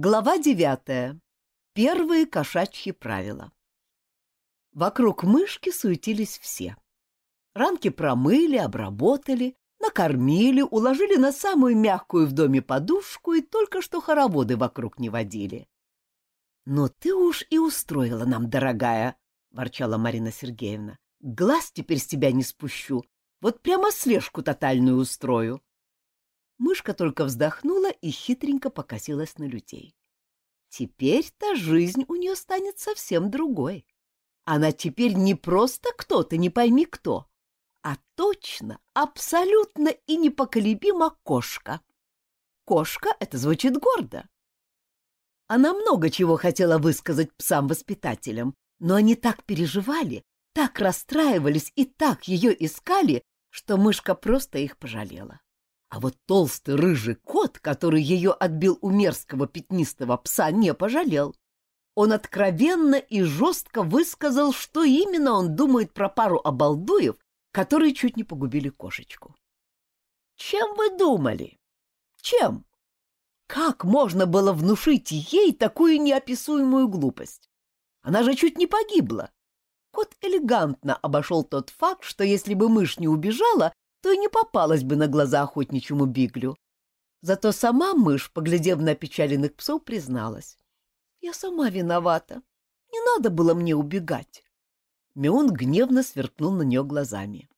Глава девятая. Первые кошачьи правила. Вокруг мышки суетились все. Ранки промыли, обработали, накормили, уложили на самую мягкую в доме подушку и только что хороводы вокруг не водили. — Но ты уж и устроила нам, дорогая, — ворчала Марина Сергеевна. — Глаз теперь с тебя не спущу, вот прямо слежку тотальную устрою. Мышка только вздохнула и хитренько покосилась на людей. Теперь-то жизнь у нее станет совсем другой. Она теперь не просто кто-то, не пойми кто, а точно, абсолютно и непоколебимо кошка. Кошка — это звучит гордо. Она много чего хотела высказать псам-воспитателям, но они так переживали, так расстраивались и так ее искали, что мышка просто их пожалела. А вот толстый рыжий кот, который ее отбил у мерзкого пятнистого пса, не пожалел. Он откровенно и жестко высказал, что именно он думает про пару обалдуев, которые чуть не погубили кошечку. Чем вы думали? Чем? Как можно было внушить ей такую неописуемую глупость? Она же чуть не погибла. Кот элегантно обошел тот факт, что если бы мышь не убежала, то и не попалась бы на глаза охотничьему биглю. Зато сама мышь, поглядев на опечаленных псов, призналась. «Я сама виновата. Не надо было мне убегать». Мион гневно сверкнул на нее глазами.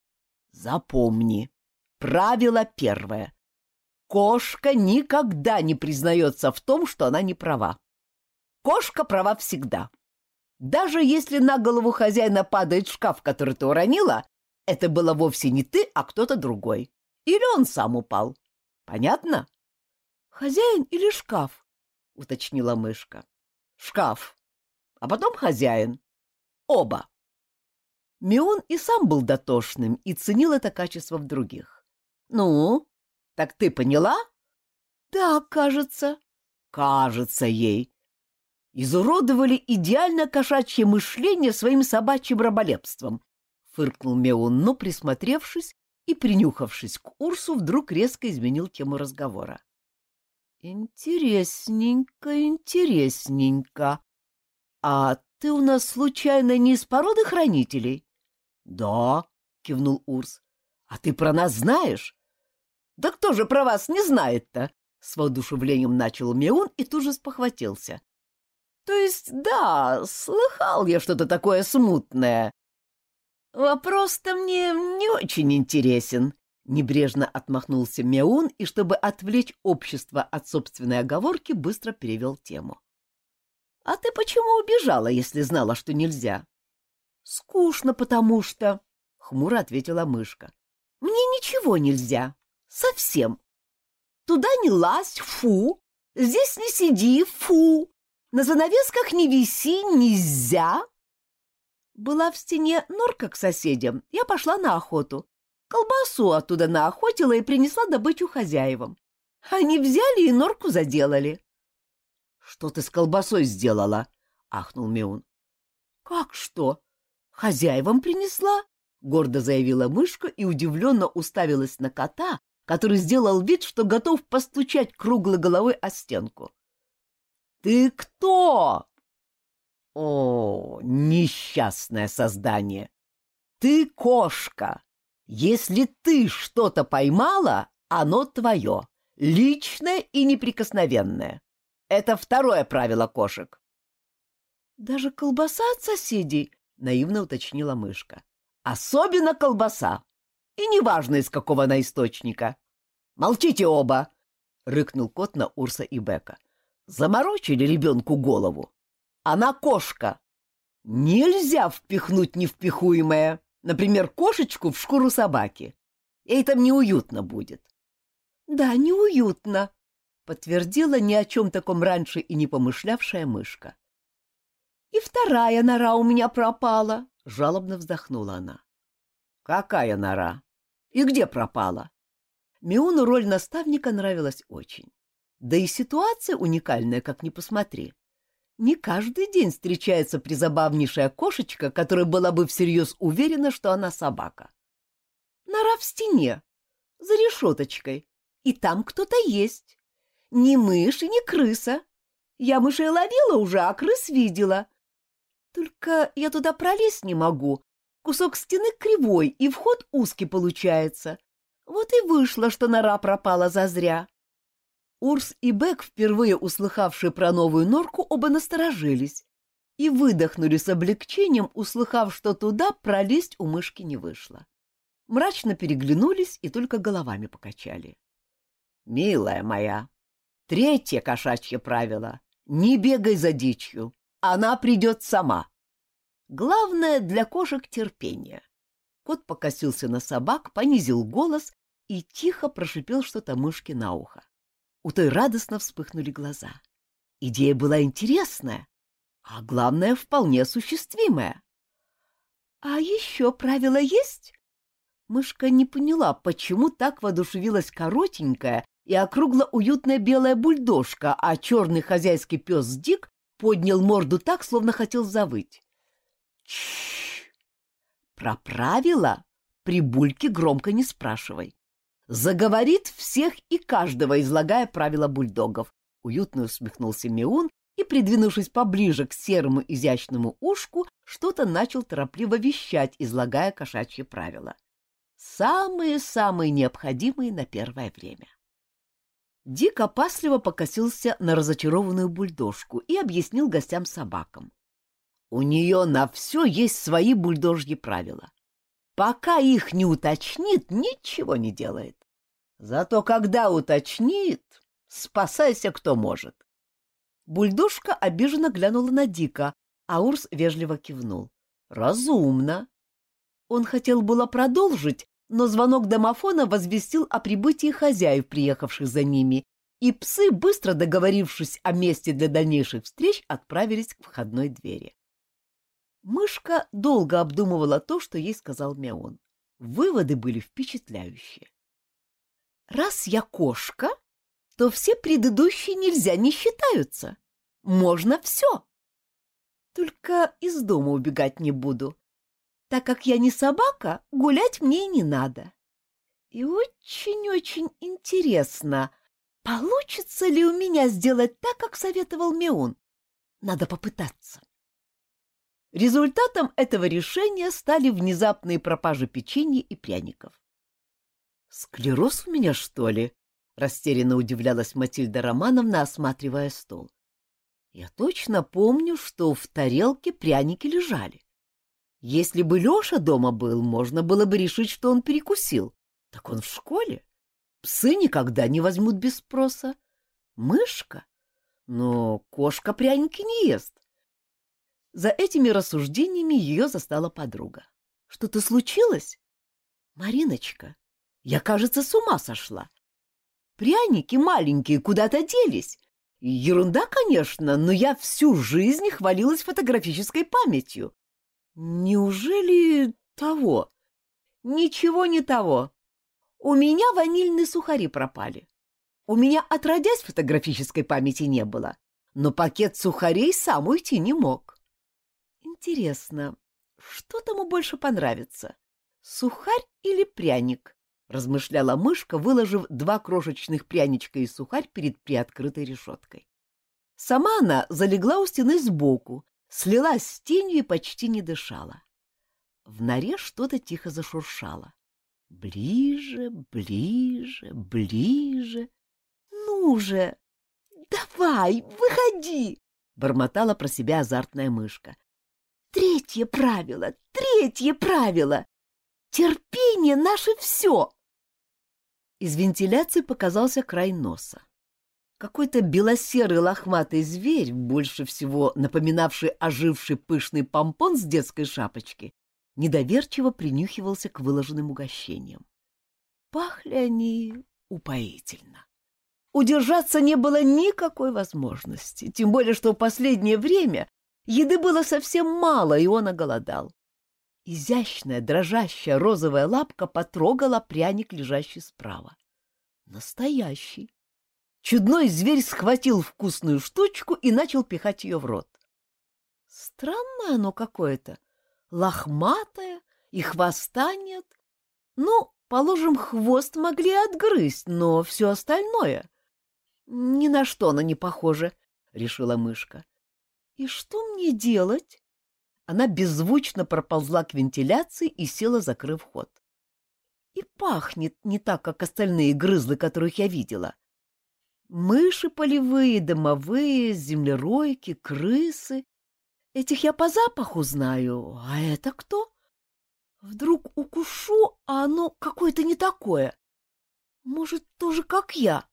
«Запомни, правило первое. Кошка никогда не признается в том, что она не права. Кошка права всегда. Даже если на голову хозяина падает шкаф, который ты уронила, это было вовсе не ты, а кто-то другой. Или он сам упал. Понятно? Хозяин или шкаф? уточнила мышка. Шкаф. А потом хозяин. Оба. Мион и сам был дотошным и ценил это качество в других. Ну, так ты поняла? Да, кажется. Кажется ей. Изуродовали идеально кошачье мышление своим собачьим раболепством, — фыркнул Меун, но, присмотревшись и принюхавшись к Урсу, вдруг резко изменил тему разговора. — Интересненько, интересненько. А ты у нас, случайно, не из породы хранителей? — Да, — кивнул Урс. — А ты про нас знаешь? — Да кто же про вас не знает-то? — с воодушевлением начал Меун и тут же спохватился. — То есть, да, слыхал я что-то такое смутное. «Вопрос-то мне не очень интересен», — небрежно отмахнулся Мяун и, чтобы отвлечь общество от собственной оговорки, быстро перевел тему. «А ты почему убежала, если знала, что нельзя?» «Скучно, потому что...» — хмуро ответила мышка. «Мне ничего нельзя. Совсем. Туда не лазь, фу. Здесь не сиди, фу. На занавесках не виси, нельзя. Была в стене норка к соседям, я пошла на охоту. Колбасу оттуда наохотила и принесла добычу хозяевам. Они взяли и норку заделали. — Что ты с колбасой сделала? — ахнул Меун. — Как что? Хозяевам принесла? — гордо заявила мышка и удивленно уставилась на кота, который сделал вид, что готов постучать круглой головой о стенку. — Ты кто? О, несчастное создание! Ты кошка! Если ты что-то поймала, оно твое, личное и неприкосновенное. Это второе правило кошек. Даже колбаса от соседей, наивно уточнила мышка. Особенно колбаса. И неважно, из какого она источника. Молчите оба, рыкнул кот на Урса и Бека. Заморочили ребенку голову. Она кошка. Нельзя впихнуть невпихуемое, например, кошечку в шкуру собаки. Ей там неуютно будет. Да, неуютно, подтвердила ни о чем таком раньше и не помышлявшая мышка. И вторая нора у меня пропала, жалобно вздохнула она. Какая нора? И где пропала? Миону роль наставника нравилась очень. Да и ситуация уникальная, как ни посмотри. Не каждый день встречается призабавнейшая кошечка, которая была бы всерьез уверена, что она собака. Нора в стене, за решеточкой, и там кто-то есть. Не мышь и не крыса. Я мышей ловила уже, а крыс видела. Только я туда пролезть не могу. Кусок стены кривой, и вход узкий получается. Вот и вышло, что нора пропала зазря. Урс и Бек, впервые услыхавшие про новую норку, оба насторожились и выдохнули с облегчением, услыхав, что туда пролезть у мышки не вышло. Мрачно переглянулись и только головами покачали. — Милая моя, третье кошачье правило — не бегай за дичью, она придет сама. Главное для кошек терпение. Кот покосился на собак, понизил голос и тихо прошипел что-то мышке на ухо. У той радостно вспыхнули глаза. Идея была интересная, а главное, вполне осуществимая. — А еще правило есть? Мышка не поняла, почему так воодушевилась коротенькая и округла уютная белая бульдожка, а черный хозяйский пес Дик поднял морду так, словно хотел завыть. Чш! Про правила при бульке громко не спрашивай. Заговорит всех и каждого, излагая правила бульдогов. Уютно усмехнулся Миун и, придвинувшись поближе к серому изящному ушку, что-то начал торопливо вещать, излагая кошачьи правила. Самые-самые необходимые на первое время. Дик опасливо покосился на разочарованную бульдожку и объяснил гостям-собакам. У нее на все есть свои бульдожьи правила. Пока их не уточнит, ничего не делает. Зато когда уточнит, спасайся кто может. Бульдожка обиженно глянула на Дика, а Урс вежливо кивнул. Разумно. Он хотел было продолжить, но звонок домофона возвестил о прибытии хозяев, приехавших за ними, и псы, быстро договорившись о месте для дальнейших встреч, отправились к входной двери. Мышка долго обдумывала то, что ей сказал Мяон. Выводы были впечатляющие. «Раз я кошка, то все предыдущие нельзя не считаются. Можно все. Только из дома убегать не буду. Так как я не собака, гулять мне не надо. И очень-очень интересно, получится ли у меня сделать так, как советовал Меон. Надо попытаться. Результатом этого решения стали внезапные пропажи печенья и пряников. «Склероз у меня, что ли?» — растерянно удивлялась Матильда Романовна, осматривая стол. «Я точно помню, что в тарелке пряники лежали. Если бы Леша дома был, можно было бы решить, что он перекусил. Так он в школе. Псы никогда не возьмут без спроса. Мышка? Но кошка пряники не ест. За этими рассуждениями ее застала подруга. Что-то случилось? Мариночка, я, кажется, с ума сошла. Пряники маленькие куда-то делись. Ерунда, конечно, но я всю жизнь хвалилась фотографической памятью. Неужели того? Ничего не того. У меня ванильные сухари пропали. У меня отродясь фотографической памяти не было, но пакет сухарей сам уйти не мог. Интересно, что тому больше понравится? Сухарь или пряник? Размышляла мышка, выложив два крошечных пряничка и сухарь перед приоткрытой решеткой. Сама она залегла у стены сбоку, слилась с тенью и почти не дышала. В норе что-то тихо зашуршало. Ближе, ближе, ближе. Ну же, давай, выходи, бормотала про себя азартная мышка. Третье правило, третье правило. Терпение наше все. Из вентиляции показался край носа. Какой-то белосерый лохматый зверь, больше всего напоминавший оживший пышный помпон с детской шапочки, недоверчиво принюхивался к выложенным угощениям. Пахли они упоительно. Удержаться не было никакой возможности, тем более что в последнее время еды было совсем мало, и он оголодал. Изящная, дрожащая розовая лапка потрогала пряник, лежащий справа. Настоящий. Чудной зверь схватил вкусную штучку и начал пихать ее в рот. Странное оно какое-то, лохматое, и хвоста нет. Ну, положим, хвост могли отгрызть, но все остальное... Ни на что оно не похоже, — решила мышка. «И что мне делать?» Она беззвучно проползла к вентиляции и села, закрыв ход. И пахнет не так, как остальные грызлы, которых я видела. Мыши полевые, домовые, землеройки, крысы. Этих я по запаху знаю. А это кто? Вдруг укушу, а оно какое-то не такое. Может, тоже как я?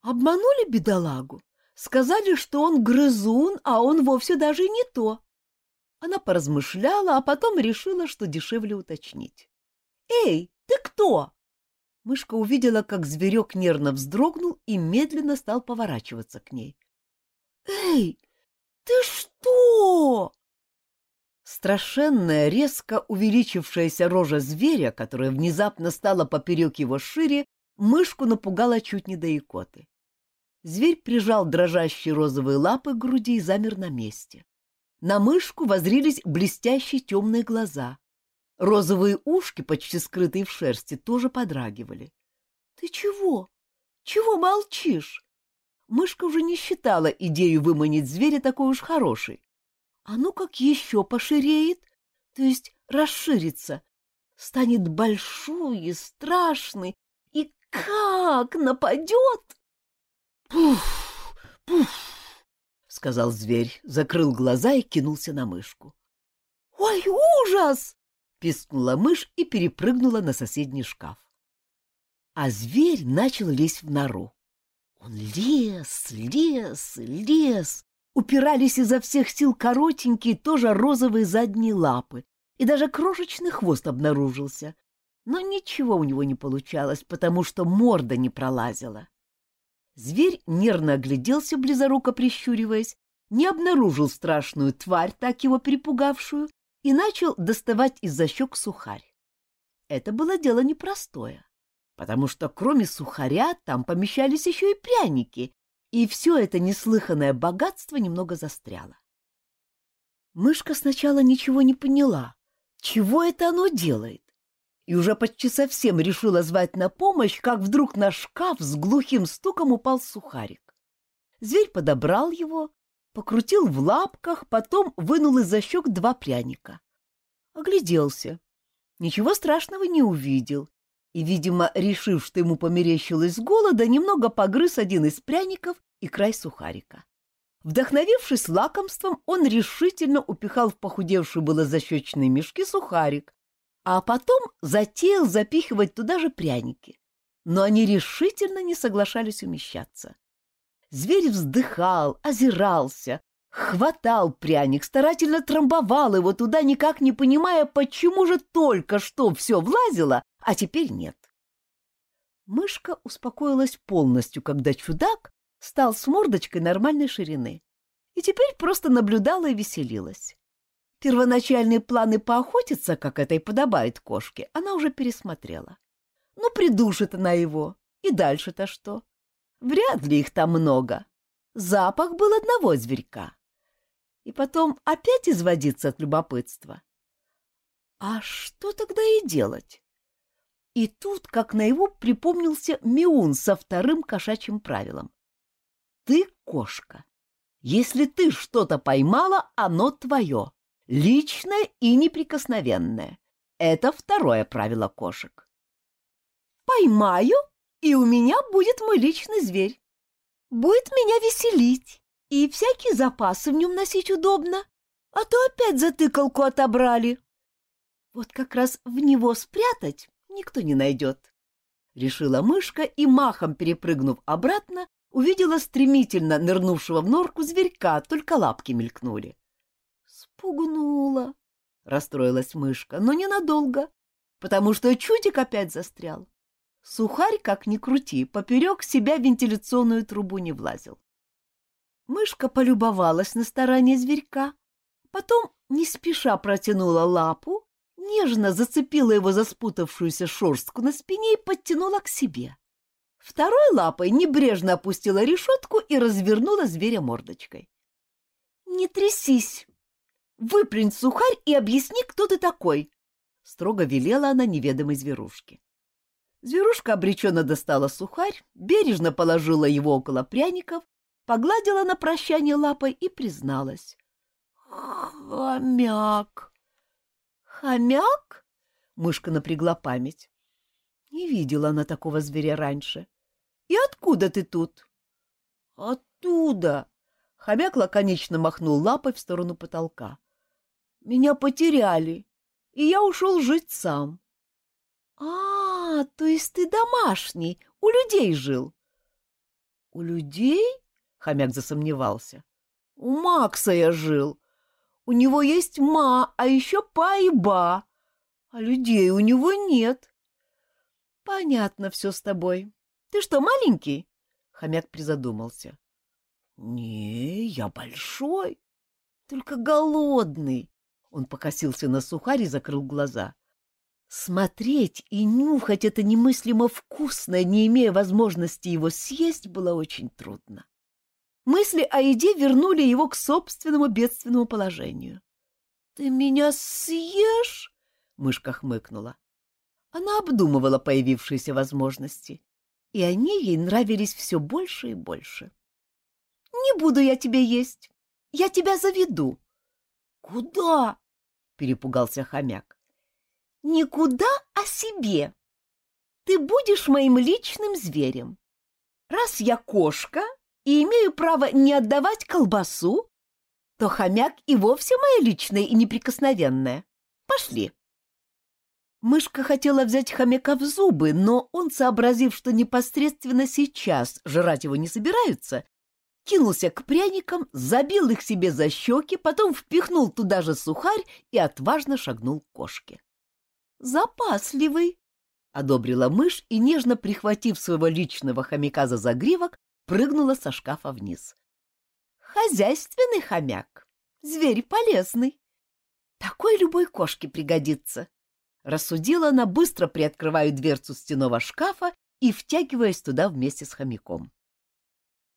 Обманули бедолагу? Сказали, что он грызун, а он вовсе даже не то. Она поразмышляла, а потом решила, что дешевле уточнить. «Эй, ты кто?» Мышка увидела, как зверек нервно вздрогнул и медленно стал поворачиваться к ней. «Эй, ты что?» Страшенная, резко увеличившаяся рожа зверя, которая внезапно стала поперек его шире, мышку напугала чуть не до икоты. Зверь прижал дрожащие розовые лапы к груди и замер на месте. На мышку возрились блестящие темные глаза. Розовые ушки, почти скрытые в шерсти, тоже подрагивали. — Ты чего? Чего молчишь? Мышка уже не считала идею выманить зверя такой уж хорошей. А ну как еще поширеет, то есть расширится, станет большой и страшный, и как нападет! «Пуф! Пуф!» — сказал зверь, закрыл глаза и кинулся на мышку. «Ой, ужас!» — пискнула мышь и перепрыгнула на соседний шкаф. А зверь начал лезть в нору. Он лез, лез, лез. Упирались изо всех сил коротенькие, тоже розовые задние лапы, и даже крошечный хвост обнаружился. Но ничего у него не получалось, потому что морда не пролазила. Зверь нервно огляделся, близоруко прищуриваясь, не обнаружил страшную тварь, так его перепугавшую, и начал доставать из-за щек сухарь. Это было дело непростое, потому что кроме сухаря там помещались еще и пряники, и все это неслыханное богатство немного застряло. Мышка сначала ничего не поняла, чего это оно делает, и уже почти совсем решила звать на помощь, как вдруг на шкаф с глухим стуком упал сухарик. Зверь подобрал его, покрутил в лапках, потом вынул из-за щек два пряника. Огляделся. Ничего страшного не увидел. И, видимо, решив, что ему померещилось голода, немного погрыз один из пряников и край сухарика. Вдохновившись лакомством, он решительно упихал в похудевшие было защечные мешки сухарик, а потом затеял запихивать туда же пряники. Но они решительно не соглашались умещаться. Зверь вздыхал, озирался, хватал пряник, старательно трамбовал его туда, никак не понимая, почему же только что все влазило, а теперь нет. Мышка успокоилась полностью, когда чудак стал с мордочкой нормальной ширины и теперь просто наблюдала и веселилась. Первоначальные планы поохотиться, как это и подобает кошке, она уже пересмотрела. Ну, придушит она его. И дальше-то что? Вряд ли их там много. Запах был одного зверька. И потом опять изводиться от любопытства. А что тогда и делать? И тут, как на его припомнился Миун со вторым кошачьим правилом. Ты кошка. Если ты что-то поймала, оно твое. Личное и неприкосновенное. Это второе правило кошек. Поймаю, и у меня будет мой личный зверь. Будет меня веселить, и всякие запасы в нем носить удобно. А то опять затыкалку отобрали. Вот как раз в него спрятать никто не найдет. Решила мышка и, махом перепрыгнув обратно, увидела стремительно нырнувшего в норку зверька, только лапки мелькнули. Спугнула, расстроилась мышка, но ненадолго, потому что чудик опять застрял. Сухарь, как ни крути, поперек себя вентиляционную трубу не влазил. Мышка полюбовалась на старание зверька, потом не спеша протянула лапу, нежно зацепила его за спутавшуюся шерстку на спине и подтянула к себе. Второй лапой небрежно опустила решетку и развернула зверя мордочкой. — Не трясись, Выплюнь сухарь и объясни, кто ты такой, — строго велела она неведомой зверушке. Зверушка обреченно достала сухарь, бережно положила его около пряников, погладила на прощание лапой и призналась. «Хомяк!» «Хомяк?» — мышка напрягла память. Не видела она такого зверя раньше. «И откуда ты тут?» «Оттуда!» — хомяк лаконично махнул лапой в сторону потолка. «Меня потеряли, и я ушел жить сам». «А, то есть ты домашний, у людей жил?» «У людей?» — хомяк засомневался. «У Макса я жил. У него есть ма, а еще па и ба, а людей у него нет». «Понятно все с тобой. Ты что, маленький?» Хомяк призадумался. «Не, я большой, только голодный». Он покосился на сухарь и закрыл глаза. Смотреть и нюхать это немыслимо вкусное, не имея возможности его съесть, было очень трудно. Мысли о еде вернули его к собственному бедственному положению. — Ты меня съешь? — мышка хмыкнула. Она обдумывала появившиеся возможности, и они ей нравились все больше и больше. — Не буду я тебя есть. Я тебя заведу. — Куда? — перепугался хомяк. Никуда, а себе. Ты будешь моим личным зверем. Раз я кошка и имею право не отдавать колбасу, то хомяк и вовсе моя личная и неприкосновенная. Пошли. Мышка хотела взять хомяка в зубы, но он, сообразив, что непосредственно сейчас жрать его не собираются, кинулся к пряникам, забил их себе за щеки, потом впихнул туда же сухарь и отважно шагнул к кошке. Запасливый, — одобрила мышь и, нежно прихватив своего личного хомяка за загривок, прыгнула со шкафа вниз. Хозяйственный хомяк, зверь полезный. Такой любой кошке пригодится. Рассудила она, быстро приоткрывая дверцу стенового шкафа и втягиваясь туда вместе с хомяком.